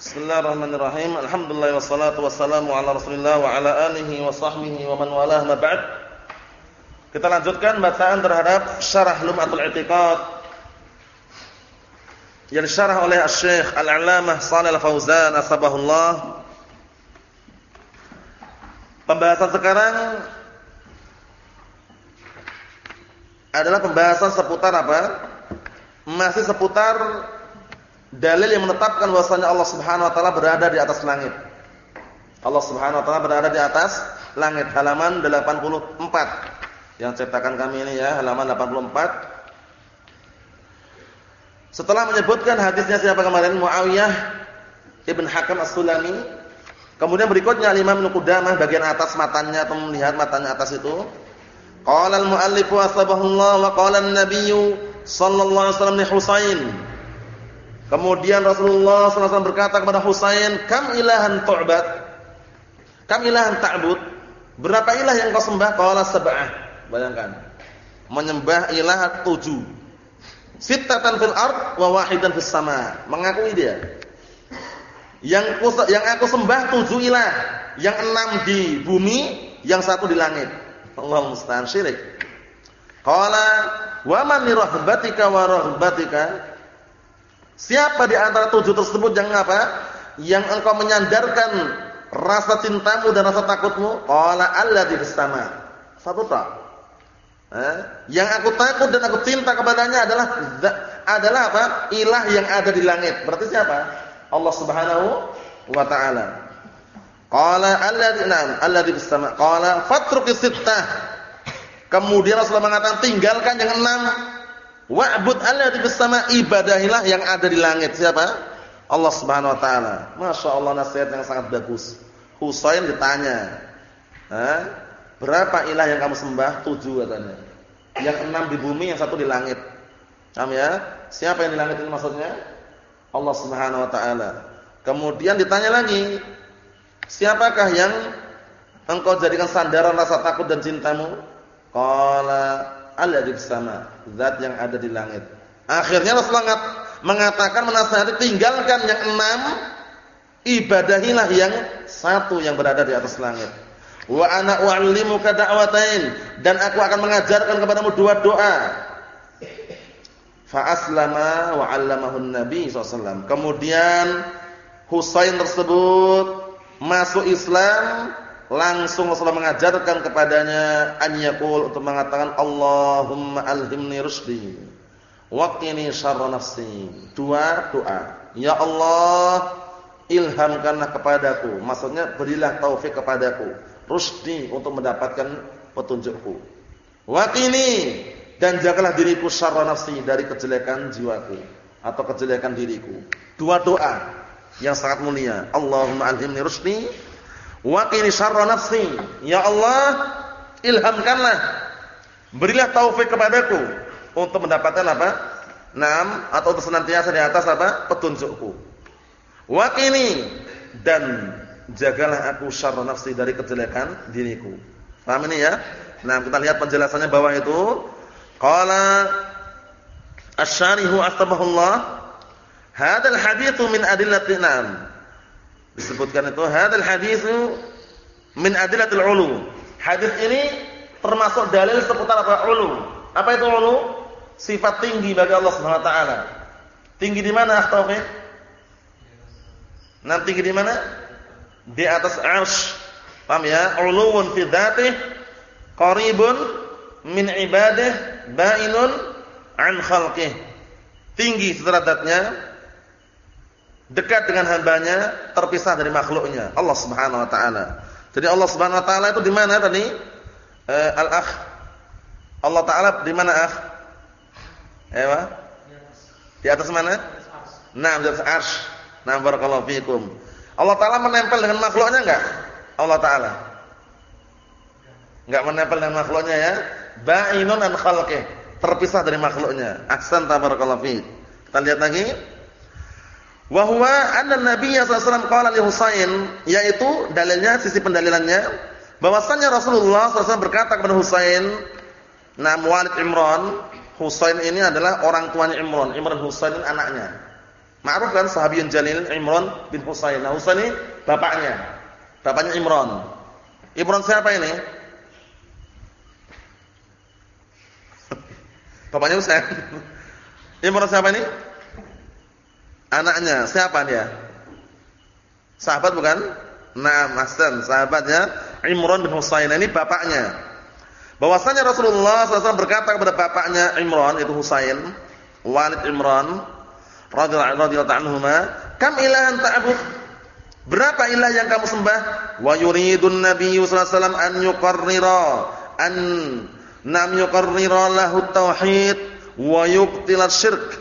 Bismillahirrahmanirrahim. Alhamdulillah wassalatu wassalamu ala Rasulillah wa ala alihi wa sahbihi wa man walah ma ba'd. Kita lanjutkan bacaan terhadap Syarah Lum'atul I'tiqad yang disyarah oleh Asy-Syaikh Al-'Allamah Shalal Fauzan asbahullah. Pembahasan sekarang adalah pembahasan seputar apa? Masih seputar dalil yang menetapkan bahwasanya Allah Subhanahu wa taala berada di atas langit. Allah Subhanahu wa taala berada di atas langit halaman 84. Yang cetakan kami ini ya, halaman 84. Setelah menyebutkan hadisnya siapa kemarin Muawiyah Ibn Hakam As-Sulami, kemudian berikutnya Imam Ibnu Qudamah bagian atas matanya atau melihat matanya atas itu. Qala al-muallif wa wa qala an-nabiy sallallahu alaihi wasallam li Husain Kemudian Rasulullah SAW berkata kepada Husain, "Kam ilahan tu'bad?" Kam ilahan ta'bud? Berapa ilah yang kau sembah? Qala sab'ah. Bayangkan. Menyembah ilah tujuh. Sittatan fil ard wa wahidan fis sama. Mengakui dia. Yang aku, yang aku sembah tujuh ilah, yang enam di bumi, yang satu di langit. Allah musta'an syirik. Qala wa man rahbatika wa rahbatika? Siapa di antara tujuh tersebut yang apa? Yang engkau menyandarkan rasa cintamu dan rasa takutmu? Qala alladzi fis sama. Satu tak. Eh? Yang aku takut dan aku cinta kepadanya adalah adalah apa? Ilah yang ada di langit. Berarti siapa? Allah Subhanahu wa taala. Qala alladzi nam alladzi fis sama. Qala fatruqis sittah. Kemudian Rasulullah mengatakan tinggalkan yang enam Wa'bud alladhi fis sama ibadahilah yang ada di langit. Siapa? Allah Subhanahu wa taala. Masya Allah nasihat yang sangat bagus. Husain ditanya, berapa ilah yang kamu sembah? Tujuh katanya. Yang enam di bumi, yang satu di langit. Paham ya? Siapa yang di langit ini maksudnya? Allah Subhanahu wa taala. Kemudian ditanya lagi, siapakah yang engkau jadikan sandaran rasa takut dan cintamu? Qala alladzi sama, zat yang ada di langit. Akhirnya Rasulullah mengatakan menasihati tinggalkan yang enam, ibadahilah yang satu yang berada di atas langit. Wa ana u'allimuka da'watain dan aku akan mengajarkan kepadamu dua doa. Fa aslama wa 'allamahu Nabi sallallahu Kemudian Husain tersebut masuk Islam langsung Rasulullah mengajarkan kepadanya an yaqul untuk mengatakan Allahumma alhimni rusdi waqini syarra nafsi. Dua doa. Ya Allah, ilhamkanlah kepadaku. Maksudnya berilah taufik kepadaku rusdi untuk mendapatkan petunjukku. Waqini dan jagalah diriku syarra nafsi dari kejelekan jiwaku atau kejelekan diriku. Dua doa yang sangat mulia. Allahumma alhimni rusdi Wa qini syarra nafsi. Ya Allah, ilhamkanlah. Berilah taufik kepadaku untuk mendapatkan apa? Naam atau untuk senantiasa di atas apa? petunjukku. Wa qini dan jagalah aku syarra nafsi dari kejelekan diriku. Paham ini ya? Nah, kita lihat penjelasannya bawah itu. Qala asy-syarihu astabahullah Hadal hadithu min adillati nam disebutkan itu hadal haditsu min adillatil ulu. Hadis ini termasuk dalil seputar apa ulu. Apa itu ulu? Sifat tinggi bagi Allah taala. Tinggi di mana, Taufik? Nah, tinggi di mana? Di atas arsy. Paham ya? Uluwun fi dzatih qaribun min ibadih ba'inun an khalqih. Tinggi secara zatnya dekat dengan hambanya, terpisah dari makhluknya. Allah Subhanahu wa taala. Jadi Allah Subhanahu wa taala itu di mana tadi? Eh, Al-akh. Allah taala di mana akh? Ewa? Di atas mana? Nah, di atas arsy. Nah, barakallahu fikum. Allah taala menempel dengan makhluknya enggak? Allah taala. Enggak menempel dengan makhluknya ya. Ba'inun an khalqih. Terpisah dari makhluknya. Ahsan tabarakallahu fiik. Kita lihat lagi. Wa huwa anna Nabi sallallahu qala li Husain, yaitu dalilnya sisi pendalilannya bahwasanya Rasulullah SAW berkata kepada Husain, nam Walid Imran, Husain ini adalah orang tuanya Imran, Imran Husain ini anaknya. Ma'ruf kan sahabiyun jalil Imran bin Husain. Nah, Husain ini bapaknya. Bapaknya Imran. Imran siapa ini? Bapaknya Husain. Imran siapa ini? Anaknya. Siapa dia? Sahabat bukan? Nah, Hasan, sahabatnya Imran bin Husain. Ini bapaknya. Bahwasanya Rasulullah SAW berkata kepada bapaknya Imran itu Husain, Walid Imran radhiyallahu anhuma, "Kam ilahan ta'bud?" Berapa ilah yang kamu sembah? Wa yuridun Nabi sallallahu alaihi wasallam an yuqarrira an nam yuqarrira lahu tauhid wa yubtil syirk.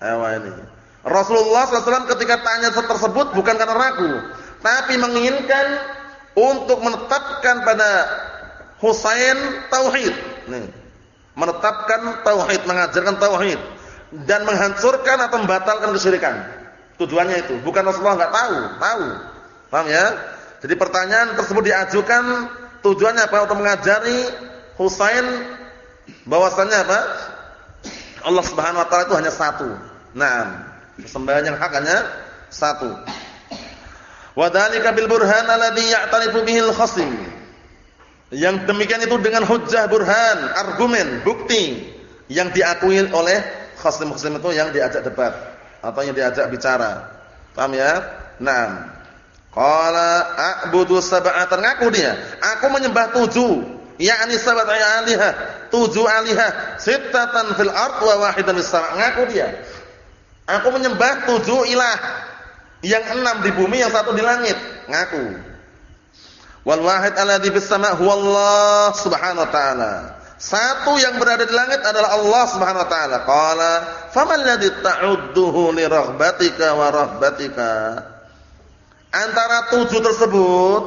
Ayo ini. Rasulullah SAW ketika tanya tersebut bukan karena ragu, tapi menginginkan untuk menetapkan pada Husain tauhid. Menetapkan tauhid, mengajarkan tauhid dan menghancurkan atau membatalkan kesyirikan. Tujuannya itu, bukan Rasulullah enggak tahu, tahu. Paham ya? Jadi pertanyaan tersebut diajukan tujuannya apa? Untuk mengajari Husain bahwasannya apa? Allah Subhanahu wa taala itu hanya satu. Nah, sembahyang yang hak hanya satu. Wa dzalika bil burhan alladhi ya'tarifu bihi al-khasim. Yang demikian itu dengan hujjah burhan, argumen, bukti yang diakui oleh khaslim-khaslim itu yang diajak debat atau yang diajak bicara. Paham ya? Naam. Qala a'budu sab'atan ngaku dia. Aku menyembah tujuh. Yakni sab'at alihah, tujuh alihah, sittatan fil ard wa wahidan fis sama'. Ngaku dia. Aku menyembah tujuh ilah. Yang enam di bumi, yang satu di langit. Ngaku. Wal wahid alladhi fis sama' huwa Allah Subhanahu wa ta'ala. Satu yang berada di langit adalah Allah Subhanahu wa taala. Qala, "Faman ladzi ta'udduhu li raghbatika wa rahbatika?" Antara tujuh tersebut,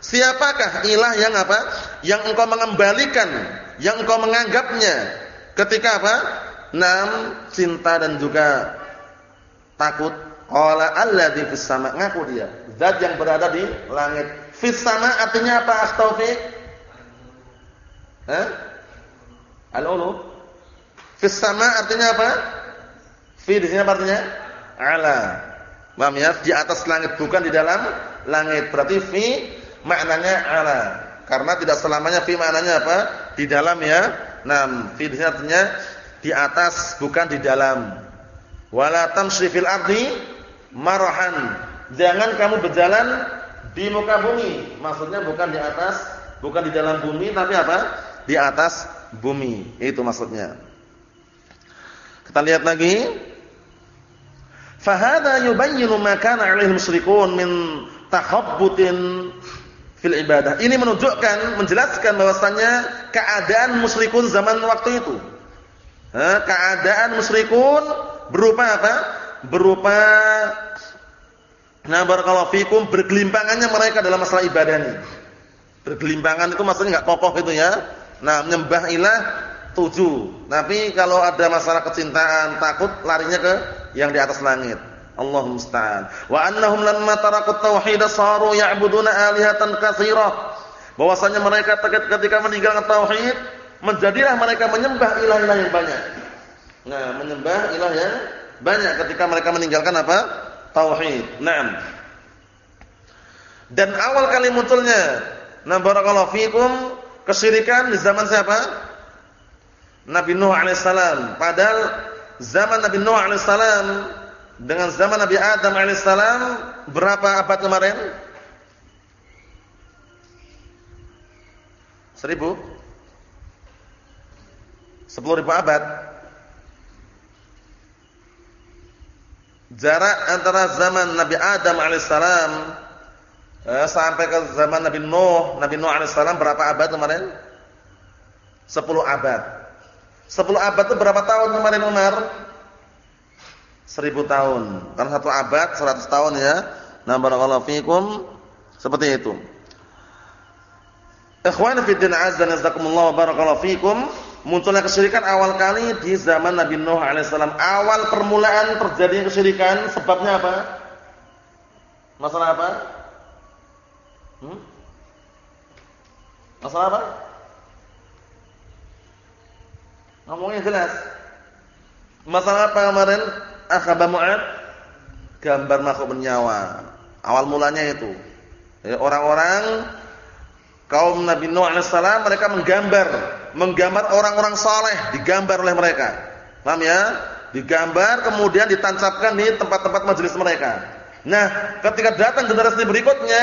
siapakah ilah yang apa? Yang engkau mengembalikan, yang engkau menganggapnya ketika apa? Nam cinta dan juga takut. Qala alladzi fis sama' ngaku dia. Zat yang berada di langit. Fis sama' artinya apa? Astaghfir. Hah? Al-ulu. Fis sama artinya apa? Fi di sini artinya? Ala. Paham ya? Di atas langit bukan di dalam langit. Berarti fi maknanya ala. Karena tidak selamanya fi maknanya apa? Di dalam ya. Nah, fi di sini artinya di atas bukan di dalam. Wala tamshi fil ardi marahan. Jangan kamu berjalan di muka bumi. Maksudnya bukan di atas, bukan di dalam bumi tapi apa? Di atas bumi. Itu maksudnya. Kita lihat lagi. Fahada yubayyinu ma kana 'alaihi musyrikun min takhabbutin fil ibadah. Ini menunjukkan, menjelaskan bahwasannya keadaan musyrikun zaman waktu itu. Keadaan musyrikun berupa apa? Berupa Nah barakallahu fikum bergelimpangannya mereka dalam masalah ibadah ini. Bergelimpangan itu maksudnya enggak kokoh itu ya. Nah, menyembah ilah tujuh. Tapi kalau ada masalah kecintaan, takut larinya ke yang di atas langit. Allahumma musta'an. Wa annahum lamma tarakut tauhid saru ya'buduna alihatan katsirah. Bahwasanya mereka ketika meninggalkan tauhid, menjadilah mereka menyembah ilah-ilah yang banyak. Nah, menyembah ilah yang banyak ketika mereka meninggalkan apa? Tauhid. Naam. Dan awal kali munculnya, na barakallahu fikum Kesyirikan di zaman siapa? Nabi Nuh alaihissalam. Padahal zaman Nabi Nuh alaihissalam dengan zaman Nabi Adam alaihissalam berapa abad kemarin? Seribu? Sepuluh ribu abad. Jarak antara zaman Nabi Adam alaihissalam eh, sampai ke zaman Nabi Nuh, Nabi Nuh alaihissalam berapa abad kemarin? 10 abad. 10 abad itu berapa tahun kemarin Umar? 1000 tahun. Karena satu abad 100 tahun ya. Nah, barakallahu fikum seperti itu. Ikhwan fi din azza nazakumullah barakallahu fikum. Munculnya kesyirikan awal kali di zaman Nabi Nuh alaihissalam. Awal permulaan terjadinya kesyirikan sebabnya apa? Masalah apa? Hmm? Masalah apa? Ngomongnya jelas. Masalah apa kemarin? Akhaba Mu'ad? gambar makhluk bernyawa. Awal mulanya itu. Orang-orang kaum Nabi Nuh alaihissalam mereka menggambar, menggambar orang-orang saleh, digambar oleh mereka. Paham ya? Digambar kemudian ditancapkan di tempat-tempat majelis mereka. Nah, ketika datang generasi berikutnya,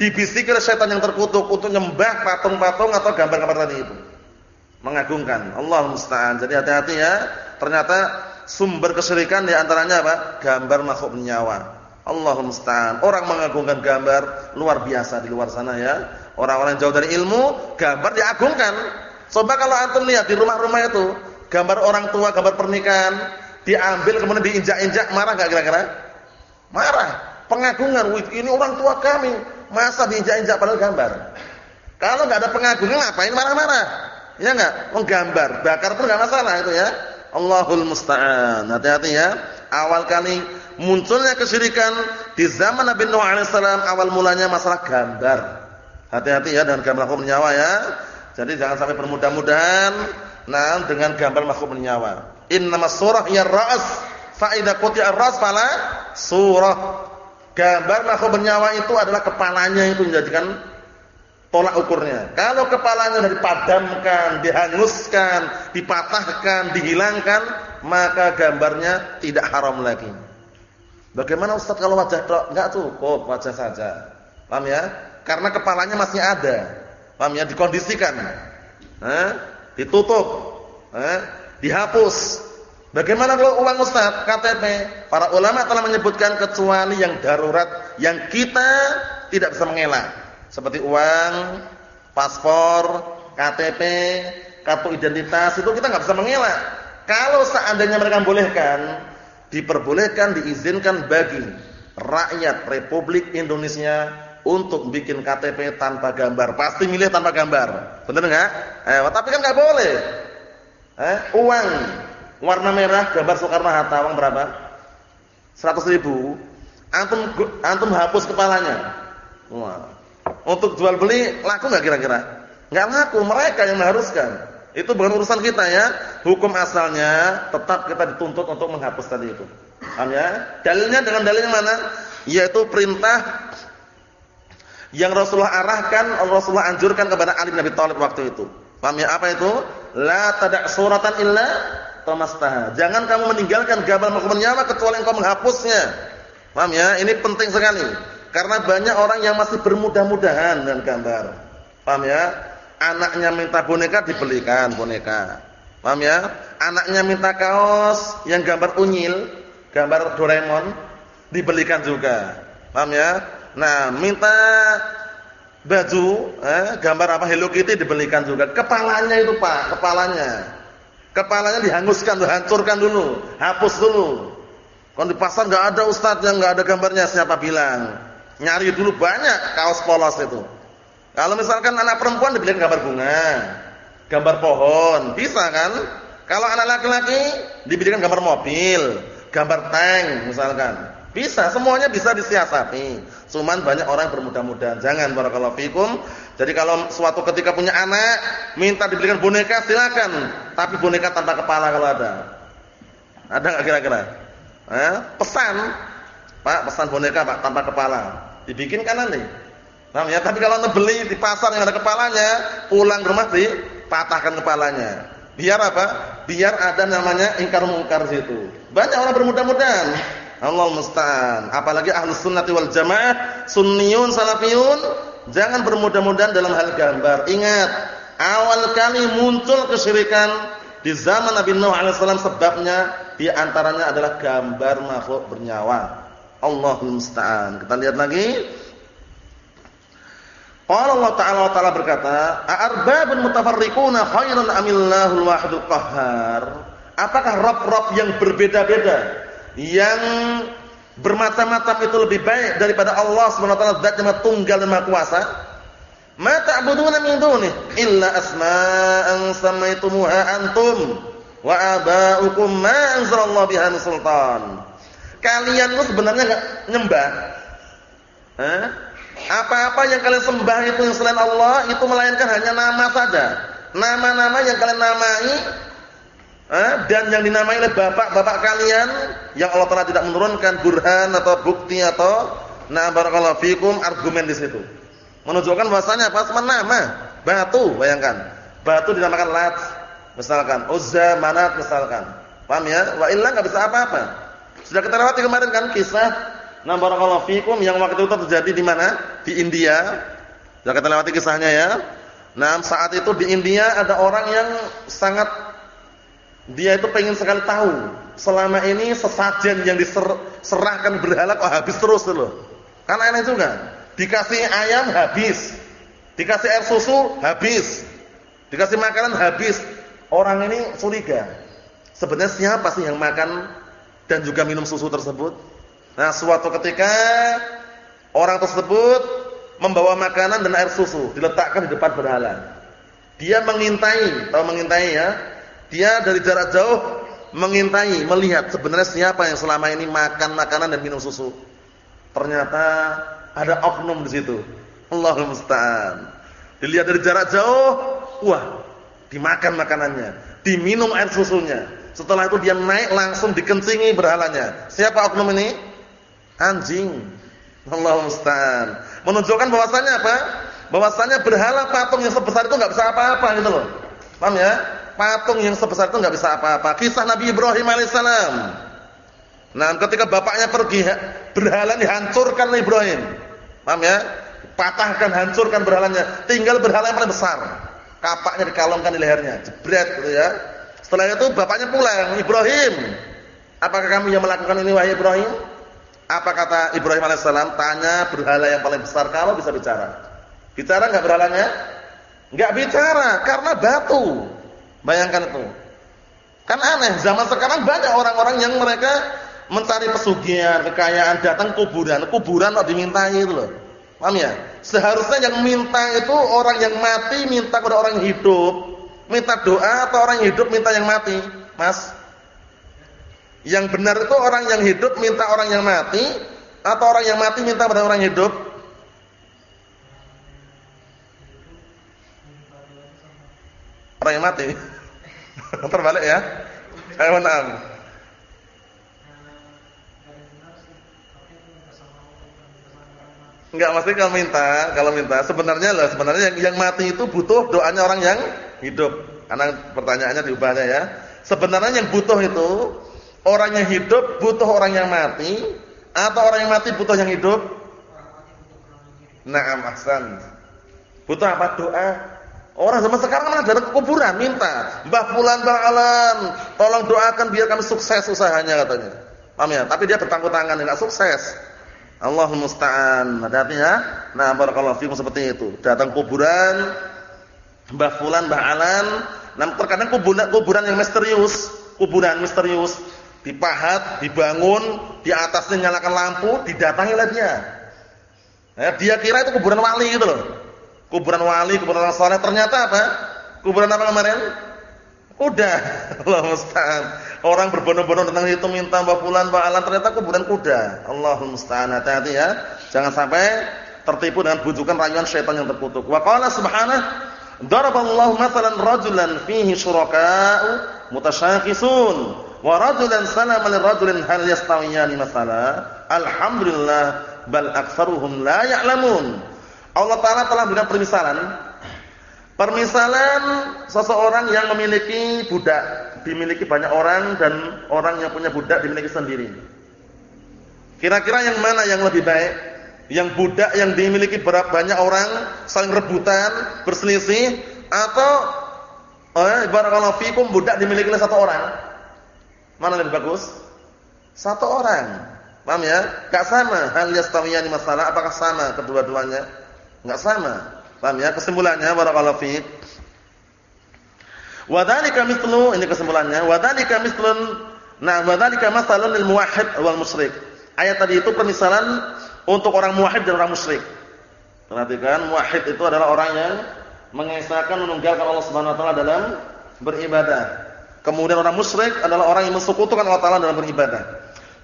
dibisikkan setan yang terkutuk untuk nyembah patung-patung atau gambar-gambar tadi itu. Mengagungkan. Allah musta'an. Jadi hati-hati ya. Ternyata sumber kesyirikan di antaranya apa? Gambar makhluk bernyawa. Allah musta'an. Orang mengagungkan gambar luar biasa di luar sana ya. Orang-orang jauh dari ilmu, gambar diagungkan. Coba kalau antum lihat di rumah-rumah itu, gambar orang tua, gambar pernikahan, diambil kemudian diinjak-injak, marah enggak kira-kira? Marah. Pengagungan, ini orang tua kami, masa diinjak-injak padahal gambar. Kalau enggak ada pengagungan ngapain marah-marah? Ya enggak? Menggambar, bakar pun enggak masalah itu ya. Allahul musta'an. Hati-hati ya. Awal kali munculnya kesyirikan di zaman Nabi Nuh alaihissalam awal mulanya masalah gambar. Hati-hati ya dengan gambar makhluk bernyawa ya. Jadi jangan sampai bermudah-mudahan nah dengan gambar makhluk bernyawa. Innamas surah ya ra's fa idza quti'a ar-ra's fala surah. Gambar makhluk bernyawa itu adalah kepalanya itu menjadikan tolak ukurnya. Kalau kepalanya sudah dipadamkan, dihanguskan, dipatahkan, dihilangkan, maka gambarnya tidak haram lagi. Bagaimana Ustaz kalau wajah tok? Enggak cukup wajah saja. Paham ya? Karena kepalanya masih ada. Paham ya? Dikondisikan. Eh? Ditutup. Eh? Dihapus. Bagaimana kalau uang Ustaz KTP? Para ulama telah menyebutkan kecuali yang darurat yang kita tidak bisa mengelak. Seperti uang, paspor, KTP, kartu identitas itu kita nggak bisa mengelak. Kalau seandainya mereka bolehkan, diperbolehkan diizinkan bagi rakyat Republik Indonesia untuk bikin KTP tanpa gambar. Pasti milih tanpa gambar. Benar enggak? Eh, tapi kan enggak boleh. Eh, uang warna merah gambar Soekarno Hatta uang berapa? 100 ribu. Antum antum hapus kepalanya. Wah. Untuk jual beli laku enggak kira-kira? Enggak laku, mereka yang mengharuskan. Itu bukan urusan kita ya. Hukum asalnya tetap kita dituntut untuk menghapus tadi itu. Paham ya? Dalilnya dengan dalil yang mana? Yaitu perintah yang Rasulullah arahkan, Rasulullah anjurkan kepada Ali bin Abi Thalib waktu itu. Paham ya? Apa itu? La tada' suratan illa tamastaha. Jangan kamu meninggalkan gambar makhluk nyawa kecuali engkau menghapusnya. Paham ya? Ini penting sekali. Karena banyak orang yang masih bermudah-mudahan dengan gambar. Paham ya? Anaknya minta boneka dibelikan boneka. Paham ya? Anaknya minta kaos yang gambar unyil, gambar Doraemon dibelikan juga. Paham ya? Nah, minta baju, eh, gambar apa Hello Kitty dibelikan juga. Kepalanya itu Pak, kepalanya. Kepalanya dihanguskan, dihancurkan dulu, hapus dulu. Kalau di pasar nggak ada ustadz yang nggak ada gambarnya, siapa bilang? Nyari dulu banyak kaos polos itu. Kalau misalkan anak perempuan dibelikan gambar bunga, gambar pohon, bisa kan? Kalau anak laki-laki dibelikan gambar mobil, gambar tank misalkan. Bisa, semuanya bisa disiasati. Cuman banyak orang bermudah-mudahan. Jangan barakallahu fikum. Jadi kalau suatu ketika punya anak, minta dibelikan boneka silakan, tapi boneka tanpa kepala kalau ada. Ada enggak kira-kira? Eh, pesan. Pak, pesan boneka Pak tanpa kepala. Dibikin kan nanti. Nah, ya, tapi kalau beli di pasar yang ada kepalanya, pulang rumah patahkan kepalanya. Biar apa? Biar ada namanya ingkar mungkar situ. Banyak orang bermudah-mudahan. Allah musta'an. Apalagi ahlus sunnati wal jamaah, sunniyun, salafiyun, jangan bermudah-mudahan dalam hal gambar. Ingat, awal kali muncul kesyirikan di zaman Nabi Nuh alaihissalam sebabnya di antaranya adalah gambar makhluk bernyawa. Allahul musta'an. Kita lihat lagi. Qala Allah Ta'ala Ta'ala berkata, "A'arbabun mutafarriquna khairun amillahul wahidul qahhar?" Apakah rob-rob yang berbeda-beda yang bermacam-macam itu lebih baik daripada Allah Subhanahu wa taala zat yang tunggal dan maha kuasa? Ma ta'buduna min dunih illa asma'an samaitumuha antum wa aba'ukum ma anzalallahu biha min sultan. Kalian itu sebenarnya enggak nyembah. Apa-apa yang kalian sembah itu yang selain Allah itu melainkan hanya nama saja. Nama-nama yang kalian namai dan yang dinamai oleh bapak-bapak kalian yang Allah Taala tidak menurunkan burhan atau bukti atau nah barakallahu fikum argumen di situ. Menunjukkan bahwasanya apa? Nama batu, bayangkan. Batu dinamakan Lat, misalkan Uzza, Manat misalkan. Paham ya? Wa illa enggak bisa apa-apa. Sudah kita lewati kemarin kan kisah nah barakallahu fikum yang waktu itu terjadi di mana? Di India. Sudah kita lewati kisahnya ya. Nah, saat itu di India ada orang yang sangat dia itu pengen sekali tahu selama ini sesajen yang diserahkan berhala kok habis terus loh. Kan aneh juga. Dikasih ayam habis. Dikasih air susu habis. Dikasih makanan habis. Orang ini curiga. Sebenarnya siapa sih yang makan dan juga minum susu tersebut? Nah, suatu ketika orang tersebut membawa makanan dan air susu diletakkan di depan berhala. Dia mengintai, tahu mengintai ya? Dia dari jarak jauh mengintai, melihat sebenarnya siapa yang selama ini makan makanan dan minum susu. Ternyata ada oknum di situ. Allahumma musta'an. Dilihat dari jarak jauh, wah, dimakan makanannya, diminum air susunya. Setelah itu dia naik langsung dikencingi berhalanya. Siapa oknum ini? Anjing. Allahumma musta'an. Menunjukkan bahwasanya apa? Bahwasanya berhala patung yang sebesar itu enggak bisa apa-apa gitu loh. Paham ya? Patung yang sebesar itu enggak bisa apa-apa. Kisah Nabi Ibrahim alaihissalam. Nah, ketika bapaknya pergi, berhala dihancurkan oleh Ibrahim. Paham ya? Patahkan, hancurkan berhalanya. Tinggal berhala yang paling besar. Kapaknya dikalungkan di lehernya. Jebret gitu ya. Setelah itu bapaknya pulang, Ibrahim, apakah kamu yang melakukan ini wahai Ibrahim? Apa kata Ibrahim alaihissalam? Tanya berhala yang paling besar kalau bisa bicara. Bicara nggak berhalanya? Nggak bicara karena batu. Bayangkan itu. Kan aneh. Zaman sekarang banyak orang-orang yang mereka mencari pesugihan, kekayaan, datang kuburan. Kuburan kok dimintai itu loh. Paham ya? Seharusnya yang minta itu orang yang mati minta kepada orang hidup. Minta doa atau orang hidup minta yang mati. Mas, yang benar itu orang yang hidup minta orang yang mati atau orang yang mati minta pada orang hidup? Orang yang mati. Terbalik ya. Ayo na'am. Enggak mesti kalau minta, kalau minta sebenarnya lah sebenarnya yang, yang mati itu butuh doanya orang yang hidup. Karena pertanyaannya diubahnya ya. Sebenarnya yang butuh itu Orang yang hidup butuh orang yang mati atau orang yang mati butuh yang hidup? Naam ahsan. Butuh apa? Doa. Orang zaman sekarang mana ada kuburan minta, Mbah Fulan Mbah tolong doakan biar kami sukses usahanya katanya. Paham ya? Tapi dia bertanggung tangan enggak sukses. Allahumma musta'an. Hati-hati ya. Nah, barakallahu fiikum seperti itu. Datang kuburan Mbah Fulan Mbah nah terkadang kuburan kuburan yang misterius, kuburan misterius dipahat, dibangun, di atasnya nyalakan lampu, didatangi oleh dia. Ya, dia kira itu kuburan wali gitu loh. Kuburan wali, kuburan orang saleh, ternyata apa? Kuburan apa kemarin? Kuda. Allah musta'an. Orang berbondong-bondong tentang itu minta Mbak Fulan, Mbak Alan, ternyata kuburan kuda. Allah musta'an. Hati-hati ya. Jangan sampai tertipu dengan bujukan rayuan syaitan yang terkutuk. Wa qala subhanahu Daraballahu mathalan rajulan fihi syuraka'u mutasyakhisun wa rajulan salama lirajulin hal yastawiyani masala alhamdulillah bal aktsaruhum la ya'lamun Allah taala telah memberikan permisalan permisalan seseorang yang memiliki budak dimiliki banyak orang dan orang yang punya budak dimiliki sendiri kira-kira yang mana yang lebih baik yang budak yang dimiliki banyak orang saling rebutan berselisih atau eh barakallahu fikum budak dimiliki oleh satu orang Mana lebih bagus? Satu orang. Paham ya? Enggak sama. Hal yastawiyani masalah apakah sama kedua-duanya? Enggak sama. Paham ya? Kesimpulannya barakallahu fiik. Wa dzalika mithlu ini kesimpulannya, wa dzalika mithlun nah wa dzalika masalun lil muwahhid wal musyrik. Ayat tadi itu permisalan untuk orang muwahhid dan orang musyrik. Perhatikan, muwahhid itu adalah orang yang mengesahkan menunggalkan Allah Subhanahu wa taala dalam beribadah. Kemudian orang musyrik adalah orang yang mensekutukan Allah Taala dalam beribadah.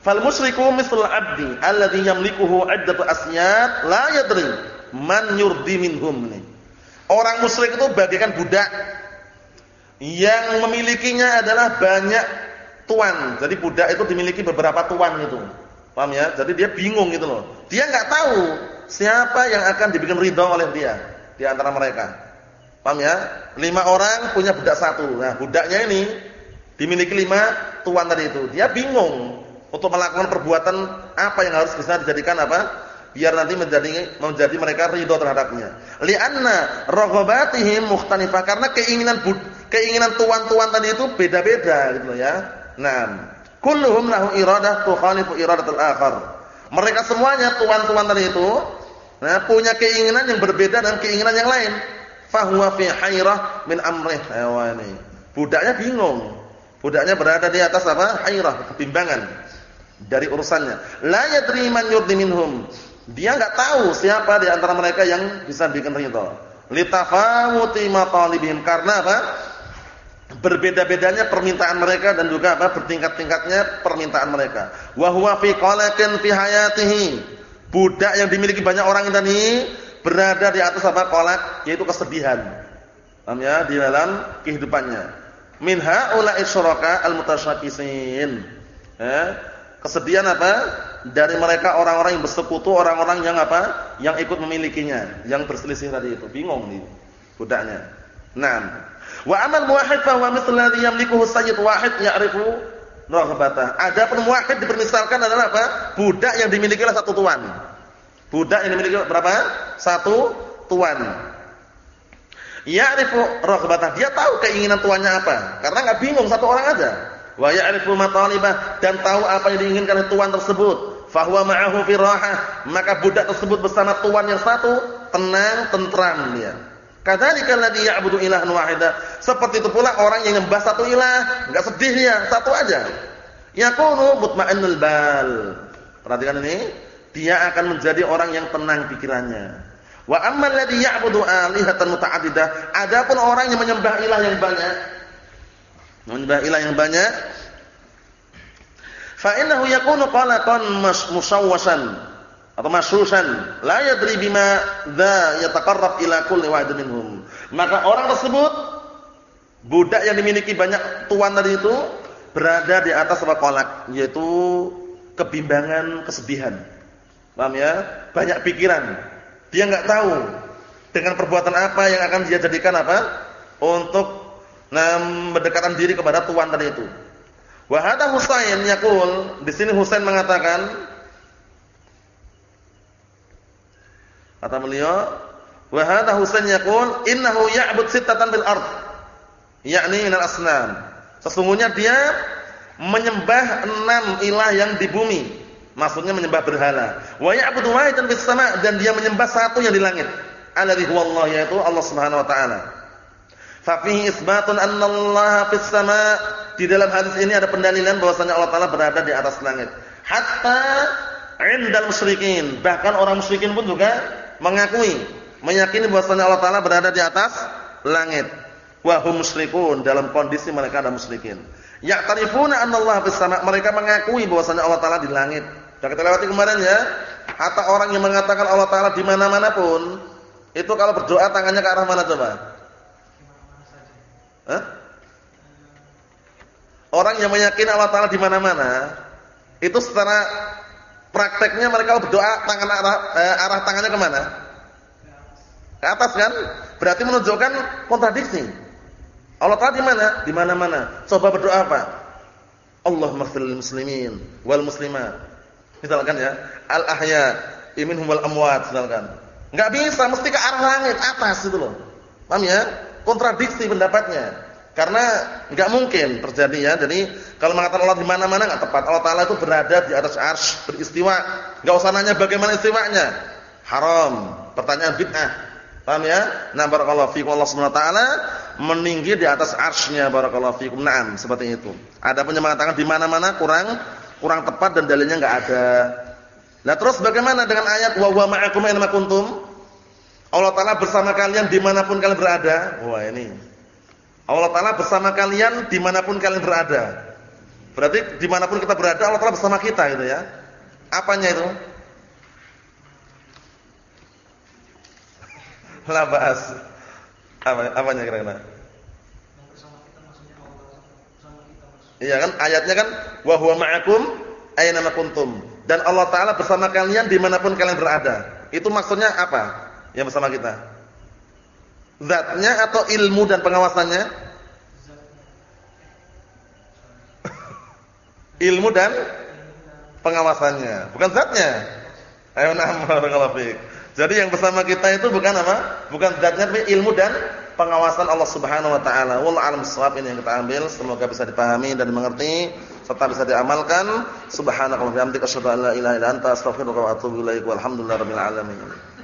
Fal musyriku misal abdi alladhi yamlikuhu iddatu asyad la yadri man yurdi minhum. Orang musyrik itu bagaikan budak. yang memilikinya adalah banyak tuan. Jadi budak itu dimiliki beberapa tuan itu. Paham ya? Jadi dia bingung gitu loh. Dia nggak tahu siapa yang akan dibikin ridho oleh dia di antara mereka. Paham ya? Lima orang punya budak satu. Nah, budaknya ini dimiliki lima tuan tadi itu. Dia bingung untuk melakukan perbuatan apa yang harus bisa dijadikan apa? Biar nanti menjadi menjadi mereka ridho terhadapnya. Lianna raghabatihim mukhtalifah karena keinginan keinginan tuan-tuan tadi itu beda-beda gitu ya. Nah, kulluhum lahu iradah tukhalifu iradatul akhar. Mereka semuanya tuan-tuan tadi itu nah, punya keinginan yang berbeda dengan keinginan yang lain. Fahuwa fi hayrah min amrih. ini. Budaknya bingung. Budaknya berada di atas apa? Hayrah, kebimbangan dari urusannya. La yadri man yurdi minhum. Dia enggak tahu siapa di antara mereka yang bisa bikin ridha. Litafawuti matalibihim karena apa? Berbeda-bedanya permintaan mereka dan juga apa? Bertingkat-tingkatnya permintaan mereka. Wa huwa fi qalaqin fi hayatihi. Budak yang dimiliki banyak orang ini berada di atas apa? Qalaq yaitu kesedihan. Paham ya? Di dalam kehidupannya. Min haula'i syuraka al-mutasyaqisin. Eh? Kesedihan apa? Dari mereka orang-orang yang bersekutu, orang-orang yang apa? Yang ikut memilikinya, yang berselisih tadi itu. Bingung nih budaknya. Naam. Wa amal muwahhid fa huwa mithlu alladhi yamlikuhu sayyid wahid ya'rifu raghbata. Adapun muwahhid dipermisalkan adalah apa? Budak yang dimiliki oleh satu tuan. Budak yang dimiliki berapa? Satu tuan. Ya'rifu raghbata. Dia tahu keinginan tuannya apa. Karena enggak bingung satu orang aja wa ya'rifu matalibah dan tahu apa yang diinginkan oleh tuan tersebut. Fahuwa ma'ahu fi rahah maka budak tersebut bersama tuan yang satu tenang tentram dia. Kadzalika alladhi ya'budu ilahan wahida. Seperti itu pula orang yang nyembah satu ilah enggak sedih dia satu aja. Yakunu mutma'innul bal. Perhatikan ini dia akan menjadi orang yang tenang pikirannya. Wa ammal ladzi ya'budu alihatan muta'addidah adapun orang yang menyembah ilah yang banyak menyembah ilah yang banyak. Fa innahu yakunu qalaqan musawwasan atau masusan la yadri bima dza yataqarrab ila kulli wahid minhum. Maka orang tersebut budak yang dimiliki banyak tuan tadi itu berada di atas apa kolak yaitu kebimbangan kesedihan. Paham ya? Banyak pikiran. Dia enggak tahu dengan perbuatan apa yang akan dia jadikan apa? Untuk nah mendekatkan diri kepada tuan tadi itu. Wa hadha Husain yaqul, di sini Husain mengatakan kata beliau, wa hadha Husain yaqul innahu ya'bud sittatan bil ard. Yakni minal asnam. Sesungguhnya dia menyembah enam ilah yang di bumi. Maksudnya menyembah berhala. Wa ya'budu wahidan fis sama' dan dia menyembah satu yang di langit. Alladhi Allah yaitu Allah Subhanahu wa taala. Fa fihi isbatun anna Allah fis sama. Di dalam hadis ini ada pendalilan bahwasanya Allah taala berada di atas langit. Hatta 'indal musyrikin, bahkan orang musyrikin pun juga mengakui, meyakini bahwasanya Allah taala berada di atas langit. Wa hum musyrikun dalam kondisi mereka ada musyrikin. Ya'tarifuna anna Allah fis sama. Mereka mengakui bahwasanya Allah taala di langit. Sudah kita lewati kemarin ya. Hatta orang yang mengatakan Allah taala di mana-mana pun itu kalau berdoa tangannya ke arah mana coba? Hah? Orang yang meyakini Allah Taala di mana-mana, itu secara prakteknya mereka berdoa tangan arah, eh, arah tangannya ke mana? Ke atas kan? Berarti menunjukkan kontradiksi. Allah Taala di mana? Di mana-mana. Coba berdoa apa? Allahumma ighfirlil muslimin wal muslimat. Misalkan ya, al ahya minhum wal amwat misalkan. Enggak bisa, mesti ke arah langit, atas itu loh. Paham ya? Kontradiksi pendapatnya. Karena enggak mungkin terjadi ya. Jadi kalau mengatakan Allah di mana-mana enggak tepat. Allah taala itu berada di atas arsy, beristiwa. Enggak usah nanya bagaimana istiwanya. Haram. Pertanyaan bid'ah. Paham ya? Nah, barakallahu fiikum Allah Subhanahu taala meninggi di atas arsy-Nya barakallahu fiikum. Naam, seperti itu. Ada pun yang mengatakan di mana-mana kurang kurang tepat dan dalilnya enggak ada. Nah, terus bagaimana dengan ayat wa huwa ma'akum aina kuntum? Allah Ta'ala bersama kalian di mana pun kalian berada. Wah ini. Allah Ta'ala bersama kalian di mana pun kalian berada. Berarti di mana pun kita berada Allah Ta'ala bersama kita gitu ya. Apanya itu? La Apa, apanya kira-kira? Iya kan? Ayatnya kan wa huwa ma'akum aina kuntum. Dan Allah taala bersama kalian di mana pun kalian berada. Itu maksudnya apa? Yang bersama kita. Zatnya atau ilmu dan pengawasannya? ilmu dan pengawasannya, bukan zatnya. Ayo na'am barakallahu Jadi yang bersama kita itu bukan apa? Bukan zatnya tapi ilmu dan pengawasan Allah Subhanahu wa taala. Wallahu a'lam bissawab ini yang kita ambil, semoga bisa dipahami dan dimengerti serta bisa diamalkan. Subhanakallahumma wa bihamdika asyhadu an la ilaha illa anta astaghfiruka wa atubu ilaik. Walhamdulillahirabbil alamin.